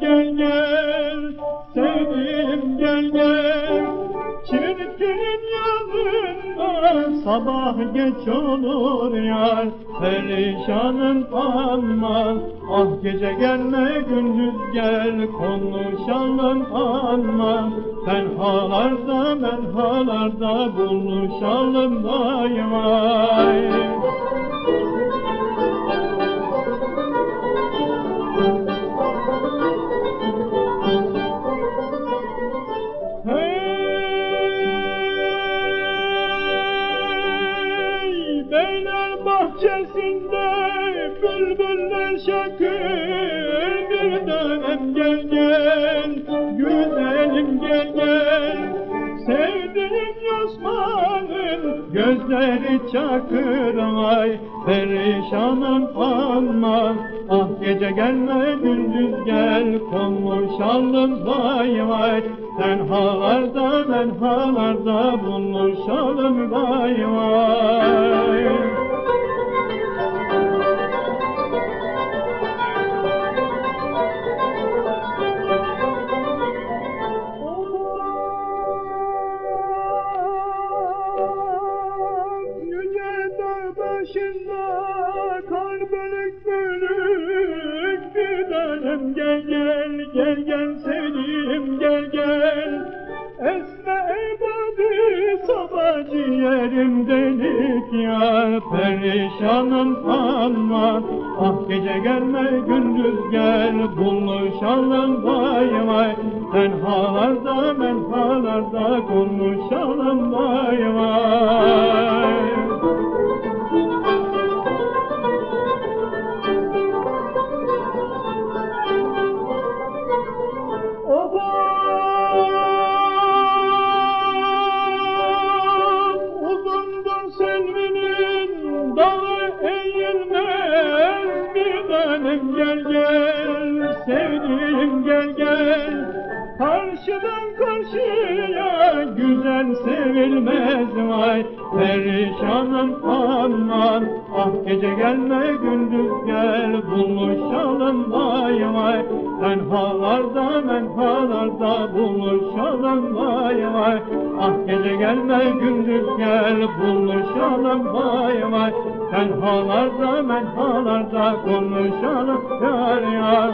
gel gel sevdiğim gel gel sabah geç olur yar. Perişanım aman ah gece gelme gündüz gel. Konuşalım aman Tenhalarda menhalarda buluşalım vay vay şakır bir tanem gel gel. Güzelim gel gel. Sevdiğim Osman'ın gözleri çakır. Vay perişanım aman. Ah gece gelme gündüz gel. Konuşalım vay vay. Tenhalarda menhalarda buluşalım vay vay başında kar bölük bölük tanem gel gel gel gel sevdiğim gel gel. Esme ebadi sabah ciğerim delik ya perişanım aman Ah gece gelme gündüz gel buluşalım vay vay. Tenhalarda menhalarda konuşalım vay vay gel gel sevdiğim gel gel Karşıdan karşıya güzel sevilmez vay. Perişanım aman ah gece gelme gündüz gel buluşalım vay vay. Tenhalarda menhalarda buluşalım vay vay. Ah gece gelme gündüz gel buluşalım vay vay. Tenhalarda menhalarda konuşalım yar yar